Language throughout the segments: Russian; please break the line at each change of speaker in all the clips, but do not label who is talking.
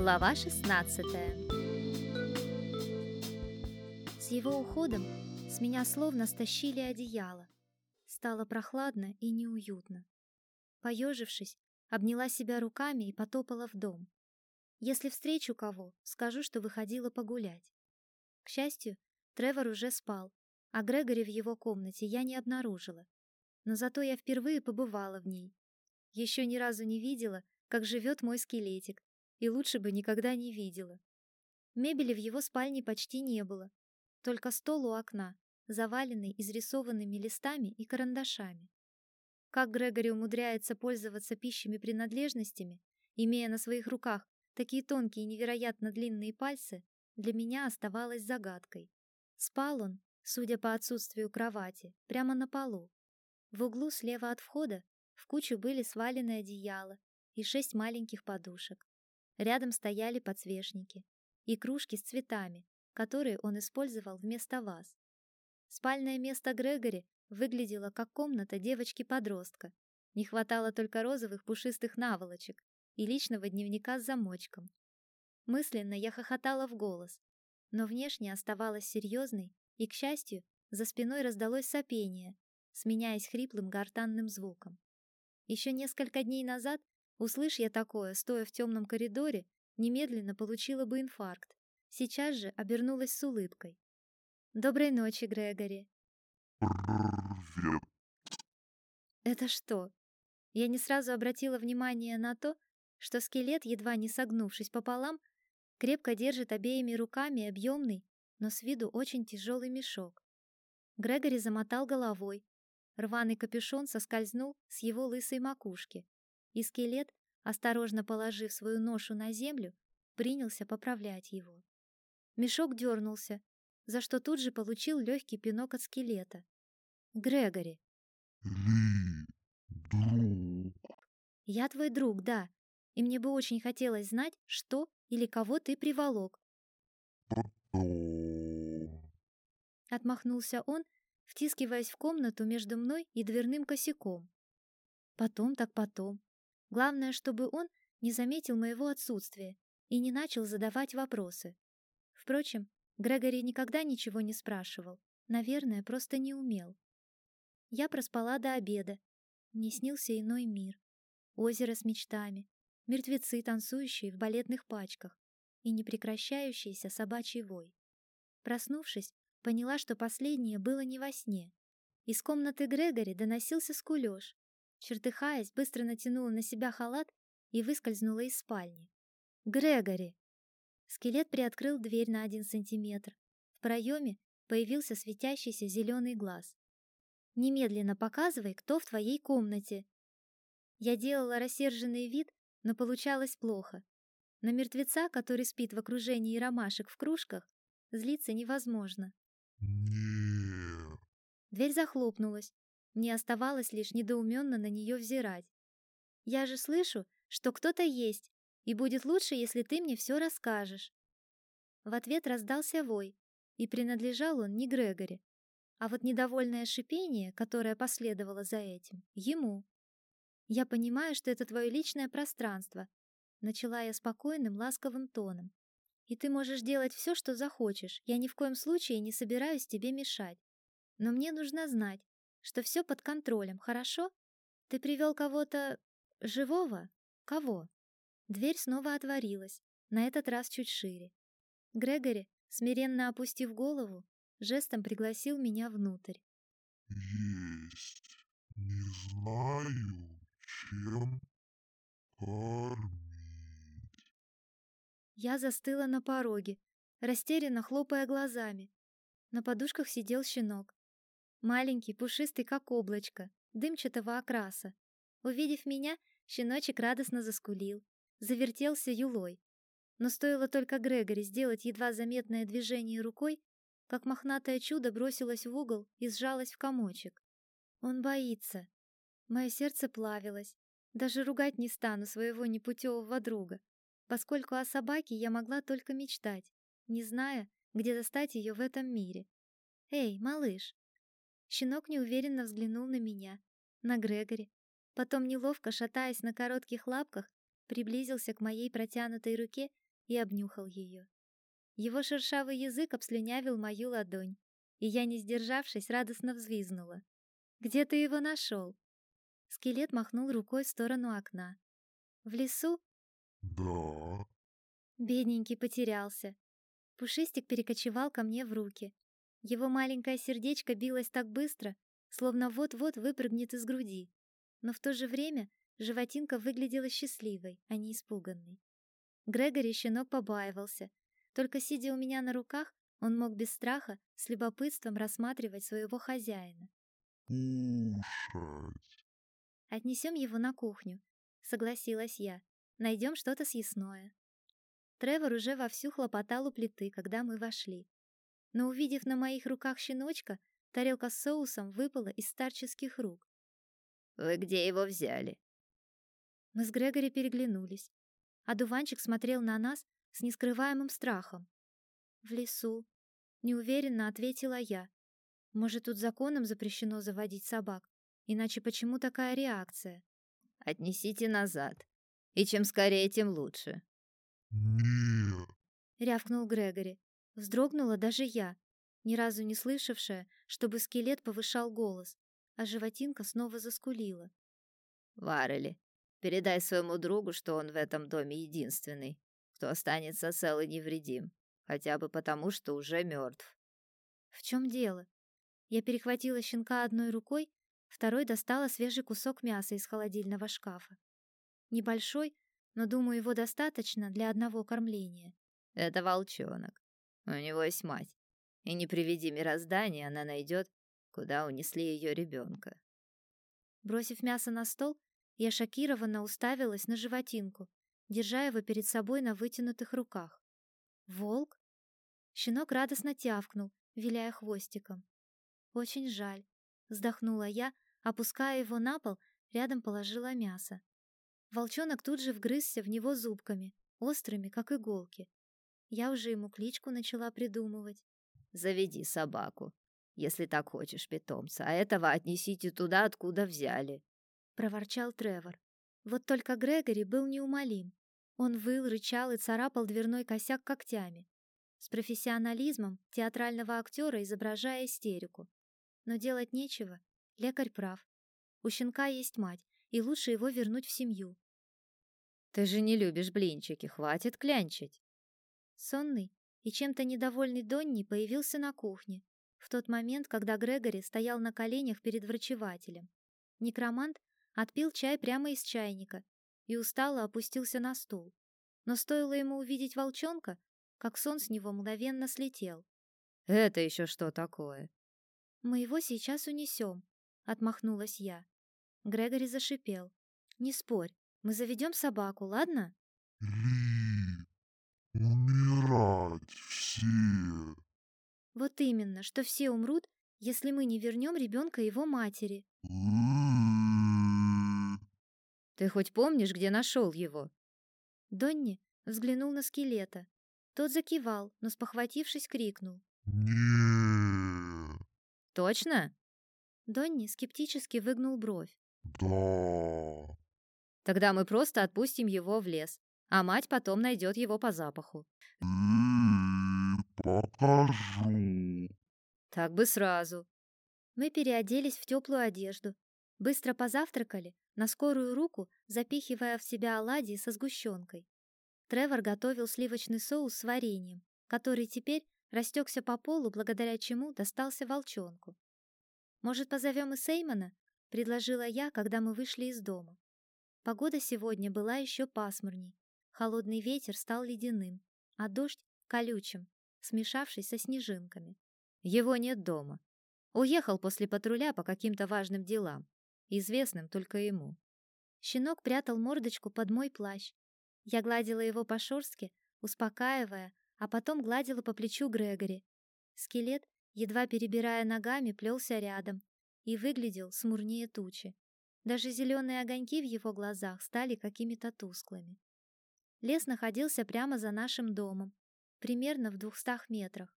Глава 16 С его уходом с меня словно стащили одеяло. Стало прохладно и неуютно. Поежившись, обняла себя руками и потопала в дом. Если встречу кого, скажу, что выходила погулять. К счастью, Тревор уже спал, а Грегори в его комнате я не обнаружила. Но зато я впервые побывала в ней. Еще ни разу не видела, как живет мой скелетик, и лучше бы никогда не видела. Мебели в его спальне почти не было, только стол у окна, заваленный изрисованными листами и карандашами. Как Грегори умудряется пользоваться пищими принадлежностями, имея на своих руках такие тонкие и невероятно длинные пальцы, для меня оставалось загадкой. Спал он, судя по отсутствию кровати, прямо на полу. В углу слева от входа в кучу были свалены одеяла и шесть маленьких подушек. Рядом стояли подсвечники и кружки с цветами, которые он использовал вместо ваз. Спальное место Грегори выглядело как комната девочки-подростка. Не хватало только розовых пушистых наволочек и личного дневника с замочком. Мысленно я хохотала в голос, но внешне оставалась серьезной, и, к счастью, за спиной раздалось сопение, сменяясь хриплым гортанным звуком. Еще несколько дней назад Услышь я такое, стоя в темном коридоре, немедленно получила бы инфаркт. Сейчас же обернулась с улыбкой. «Доброй ночи, Грегори».
«Привет».
«Это что?» Я не сразу обратила внимание на то, что скелет, едва не согнувшись пополам, крепко держит обеими руками объемный, но с виду очень тяжелый мешок. Грегори замотал головой. Рваный капюшон соскользнул с его лысой макушки и скелет, осторожно положив свою ношу на землю, принялся поправлять его. Мешок дернулся, за что тут же получил легкий пинок от скелета. «Грегори!»
«Ли, друг!»
«Я твой друг, да, и мне бы очень хотелось знать, что или кого ты приволок».
«Потом...»
Отмахнулся он, втискиваясь в комнату между мной и дверным косяком. Потом так потом. Главное, чтобы он не заметил моего отсутствия и не начал задавать вопросы. Впрочем, Грегори никогда ничего не спрашивал, наверное, просто не умел. Я проспала до обеда. Мне снился иной мир. Озеро с мечтами, мертвецы, танцующие в балетных пачках, и непрекращающийся собачий вой. Проснувшись, поняла, что последнее было не во сне. Из комнаты Грегори доносился скулёж, Чертыхаясь, быстро натянула на себя халат и выскользнула из спальни. «Грегори!» Скелет приоткрыл дверь на один сантиметр. В проеме появился светящийся зеленый глаз. «Немедленно показывай, кто в твоей комнате!» Я делала рассерженный вид, но получалось плохо. На мертвеца, который спит в окружении ромашек в кружках, злиться невозможно. Дверь захлопнулась, мне оставалось лишь недоуменно на нее взирать. «Я же слышу, что кто-то есть, и будет лучше, если ты мне все расскажешь». В ответ раздался вой, и принадлежал он не Грегори, а вот недовольное шипение, которое последовало за этим, ему. «Я понимаю, что это твое личное пространство», начала я спокойным, ласковым тоном. «И ты можешь делать все, что захочешь, я ни в коем случае не собираюсь тебе мешать. Но мне нужно знать, что все под контролем, хорошо? Ты привел кого-то живого? Кого? Дверь снова отворилась, на этот раз чуть шире. Грегори, смиренно опустив голову, жестом пригласил меня внутрь.
Есть. Не знаю, чем кормить.
Я застыла на пороге, растерянно хлопая глазами. На подушках сидел щенок. Маленький, пушистый, как облачко, дымчатого окраса. Увидев меня, щеночек радостно заскулил, завертелся юлой. Но стоило только Грегори сделать едва заметное движение рукой, как мохнатое чудо бросилось в угол и сжалось в комочек. Он боится. Мое сердце плавилось. Даже ругать не стану своего непутевого друга, поскольку о собаке я могла только мечтать, не зная, где застать ее в этом мире. «Эй, малыш, Щенок неуверенно взглянул на меня, на Грегори, потом, неловко шатаясь на коротких лапках, приблизился к моей протянутой руке и обнюхал ее. Его шершавый язык обслюнявил мою ладонь, и я, не сдержавшись, радостно взвизнула. «Где ты его нашел?» Скелет махнул рукой в сторону окна. «В лесу?»
Да.
Бедненький потерялся. Пушистик перекочевал ко мне в руки. Его маленькое сердечко билось так быстро, словно вот-вот выпрыгнет из груди. Но в то же время животинка выглядела счастливой, а не испуганной. Грегори щенок побаивался. Только сидя у меня на руках, он мог без страха с любопытством рассматривать своего хозяина.
Кушать.
«Отнесем его на кухню», — согласилась я. «Найдем что-то съестное». Тревор уже вовсю хлопотал у плиты, когда мы вошли. Но увидев на моих руках щеночка, тарелка с соусом выпала из старческих рук.
«Вы где его взяли?»
Мы с Грегори переглянулись, а дуванчик смотрел на нас с нескрываемым страхом. «В лесу», — неуверенно ответила я. «Может, тут законом запрещено заводить собак? Иначе почему такая реакция?»
«Отнесите назад. И чем скорее, тем лучше».
Нет.
— рявкнул Грегори. Вздрогнула даже я, ни разу не слышавшая, чтобы скелет повышал голос, а животинка снова заскулила.
«Варели, передай своему другу, что он в этом доме единственный, кто останется цел и невредим, хотя бы потому, что уже мертв».
«В чем дело?» Я перехватила щенка одной рукой, второй достала свежий кусок мяса из холодильного шкафа. Небольшой, но, думаю, его достаточно для одного кормления.
«Это волчонок. У него есть мать. И не приведи мироздание, она найдет, куда унесли ее ребенка».
Бросив мясо на стол, я шокированно уставилась на животинку, держа его перед собой на вытянутых руках. «Волк?» Щенок радостно тявкнул, виляя хвостиком. «Очень жаль», — вздохнула я, опуская его на пол, рядом положила мясо. Волчонок тут же вгрызся в него зубками, острыми, как иголки. Я уже ему кличку начала придумывать.
«Заведи собаку, если так хочешь питомца, а этого отнесите туда, откуда взяли», —
проворчал Тревор. Вот только Грегори был неумолим. Он выл, рычал и царапал дверной косяк когтями. С профессионализмом театрального актера, изображая истерику. Но делать нечего, лекарь прав. У щенка есть мать, и лучше его вернуть в семью.
«Ты же не любишь блинчики, хватит клянчить!»
Сонный и чем-то недовольный Донни появился на кухне, в тот момент, когда Грегори стоял на коленях перед врачевателем. Некромант отпил чай прямо из чайника и устало опустился на стул. Но стоило ему увидеть волчонка, как сон с него мгновенно слетел.
«Это еще что такое?»
«Мы его сейчас унесем», — отмахнулась я. Грегори зашипел. «Не спорь, мы заведем собаку, ладно?»
Умирать все.
«Вот именно, что все умрут, если мы не вернем ребенка его матери».
«Ты хоть помнишь, где нашел его?»
Донни взглянул на скелета. Тот закивал, но, спохватившись, крикнул.
Нет.
«Точно?»
Донни скептически выгнул бровь.
Да.
Тогда мы просто отпустим его в лес, а мать потом найдет его по запаху.
И покажу.
Так бы сразу.
Мы переоделись в теплую одежду, быстро позавтракали, на скорую руку запихивая в себя оладьи со сгущенкой. Тревор готовил сливочный соус с вареньем, который теперь растекся по полу, благодаря чему достался волчонку. «Может, позовем и Сеймона?» — предложила я, когда мы вышли из дома. Погода сегодня была еще пасмурней. Холодный ветер стал ледяным, а дождь — колючим, смешавшись со снежинками.
Его нет дома. Уехал после патруля по каким-то важным делам, известным только ему.
Щенок прятал мордочку под мой плащ. Я гладила его по шерстке, успокаивая, а потом гладила по плечу Грегори. Скелет, едва перебирая ногами, плелся рядом, и выглядел смурнее тучи. Даже зеленые огоньки в его глазах стали какими-то тусклыми. Лес находился прямо за нашим домом, примерно в двухстах метрах.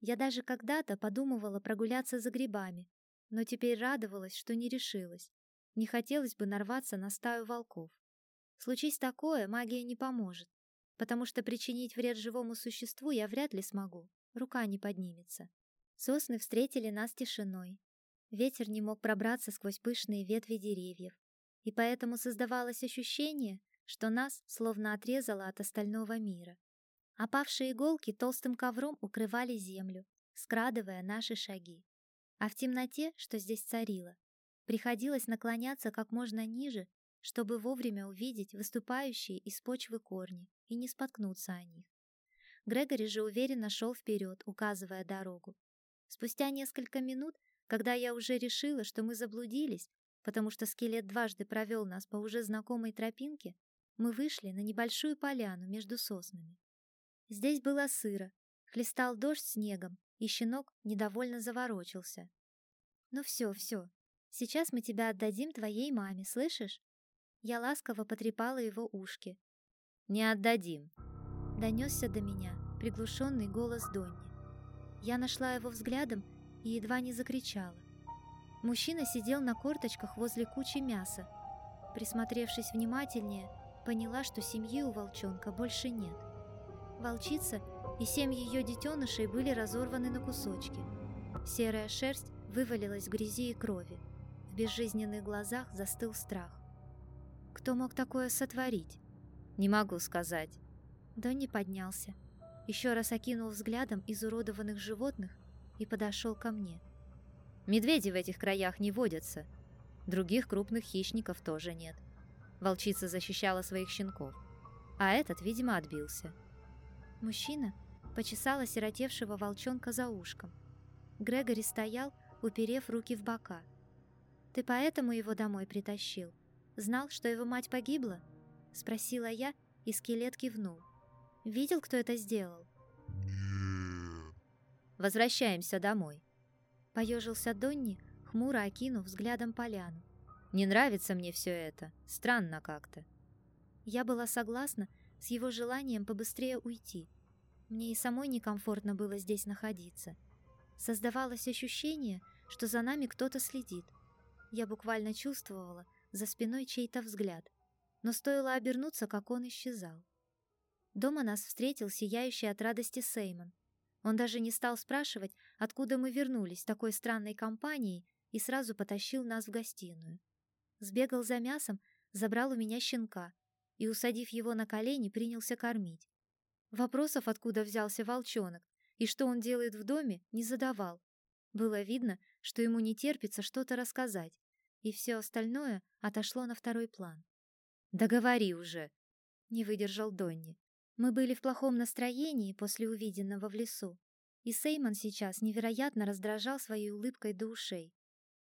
Я даже когда-то подумывала прогуляться за грибами, но теперь радовалась, что не решилась. Не хотелось бы нарваться на стаю волков. Случись такое, магия не поможет. потому что причинить вред живому существу я вряд ли смогу, рука не поднимется. Сосны встретили нас тишиной. Ветер не мог пробраться сквозь пышные ветви деревьев, и поэтому создавалось ощущение, что нас словно отрезало от остального мира. Опавшие иголки толстым ковром укрывали землю, скрадывая наши шаги. А в темноте, что здесь царило, приходилось наклоняться как можно ниже, чтобы вовремя увидеть выступающие из почвы корни и не споткнуться о них. Грегори же уверенно шел вперед, указывая дорогу. Спустя несколько минут, когда я уже решила, что мы заблудились, потому что скелет дважды провел нас по уже знакомой тропинке, мы вышли на небольшую поляну между соснами. Здесь было сыро, хлестал дождь снегом, и щенок недовольно заворочился. «Ну все, все, сейчас мы тебя отдадим твоей маме, слышишь?» Я ласково потрепала его ушки.
«Не отдадим!»
Донесся до меня приглушенный голос Донни. Я нашла его взглядом и едва не закричала. Мужчина сидел на корточках возле кучи мяса. Присмотревшись внимательнее, поняла, что семьи у волчонка больше нет. Волчица и семь ее детенышей были разорваны на кусочки. Серая шерсть вывалилась в грязи и крови. В безжизненных глазах застыл страх. Кто мог такое сотворить?
Не могу сказать.
Донни поднялся, еще раз окинул взглядом изуродованных животных и подошел ко мне.
Медведи в этих краях не водятся. Других крупных хищников тоже нет. Волчица защищала своих щенков. А этот, видимо, отбился.
Мужчина почесал осиротевшего волчонка за ушком. Грегори стоял, уперев руки в бока. «Ты поэтому его домой притащил? Знал, что его мать погибла?» — спросила я, и скелет кивнул. «Видел, кто это сделал?»
Возвращаемся домой.
Поежился Донни, хмуро окинув взглядом поляну.
Не нравится мне все это. Странно как-то.
Я была согласна с его желанием побыстрее уйти. Мне и самой некомфортно было здесь находиться. Создавалось ощущение, что за нами кто-то следит. Я буквально чувствовала за спиной чей-то взгляд, но стоило обернуться, как он исчезал. Дома нас встретил сияющий от радости Сеймон. Он даже не стал спрашивать, откуда мы вернулись такой странной компанией, и сразу потащил нас в гостиную. Сбегал за мясом, забрал у меня щенка и, усадив его на колени, принялся кормить. Вопросов, откуда взялся волчонок и что он делает в доме, не задавал. Было видно, что ему не терпится что-то рассказать, и все остальное отошло на второй план.
«Договори уже!»
— не выдержал Донни. Мы были в плохом настроении после увиденного в лесу, и Сеймон сейчас невероятно раздражал своей улыбкой до ушей.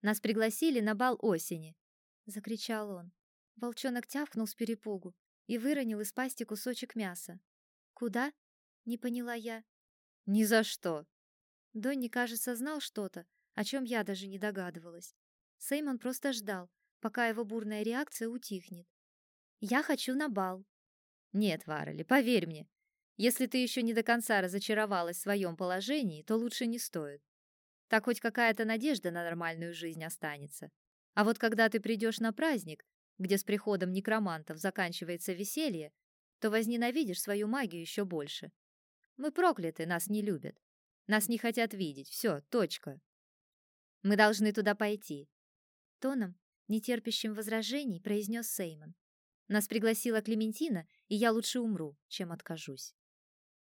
«Нас пригласили на бал осени!»
— закричал он. Волчонок тявкнул с перепугу и выронил из пасти кусочек мяса. «Куда?» — не поняла я.
«Ни за что!»
Донни, кажется, знал что-то, о чем я даже не догадывалась. Сеймон просто ждал, пока его бурная реакция утихнет. «Я хочу на бал»,
нет, Варели, поверь мне, если ты еще не до конца разочаровалась в своем положении, то лучше не стоит. Так хоть какая-то надежда на нормальную жизнь останется. А вот когда ты придешь на праздник, где с приходом некромантов заканчивается веселье, то возненавидишь свою магию еще больше. Мы прокляты, нас не любят. Нас не хотят видеть. Все, точка. Мы должны туда пойти.
Тоном, нетерпящим возражений, произнес Сеймон. Нас пригласила Клементина, и я лучше умру, чем откажусь.